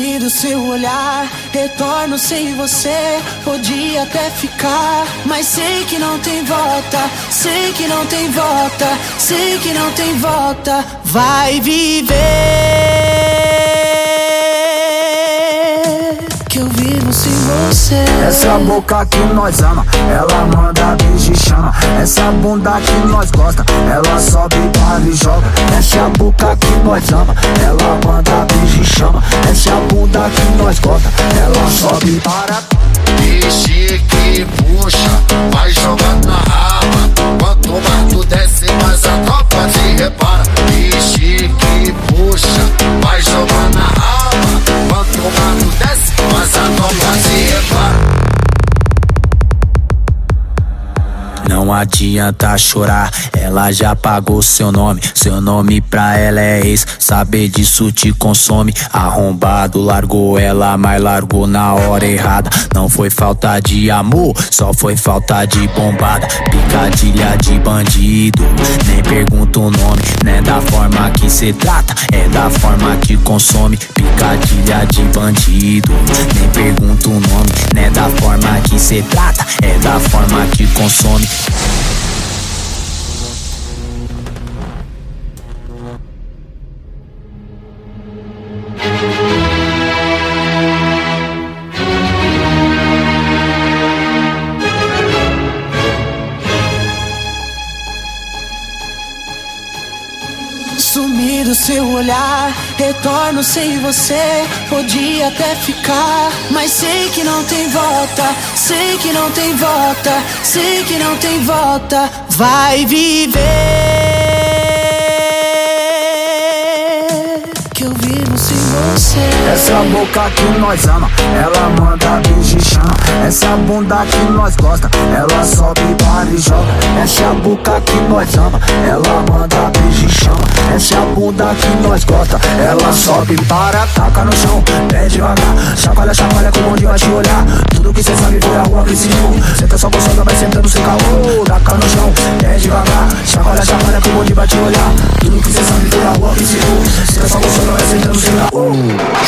Do seu olhar, retorno sem você. Podia até ficar, mas sei que não tem volta. Sei que não tem volta, sei que não tem volta. Vai viver. Que eu vivo sem você. Essa boca que nós ama, ela manda beijo e chama. Essa bunda que nós gosta, ela sobe, para e joga. Essa boca que nós ama, ela manda ela sobe para. Não adianta chorar, ela já pagou seu nome. Seu nome pra ela é ex, saber disso te consome. Arrombado largou ela, mas largou na hora errada. Não foi falta de amor, só foi falta de bombada. Picadilha de bandido, nem pergunta o nome. Não é da forma que cê trata, é da forma que consome. Picadilha de bandido, nem pergunta o nome. Não é da forma que cê trata, é da forma que consome. Do seu olhar, retorno sem você. Podia até ficar, mas sei que não tem volta. Sei que não tem volta, sei que não tem volta. Vai viver. que eu vivo sem você. Essa boca que nós ama, ela manda beijo e chama. Essa bunda que nós gosta, ela sobe, para e joga. Essa boca que nós ama, ela manda beijo e chama. Essa bunda que nós gosta, ela sobe, para, taca no chão, pé devagar. Chacoalha, chacoalha, com o vai te olhar. Tudo que cê sabe foi a rua que se viu. Senta tá só gostando, vai sentando tá sem caô. Taca no chão, pé devagar. Chacoalha, chacoalha, com o vai te olhar. Perú.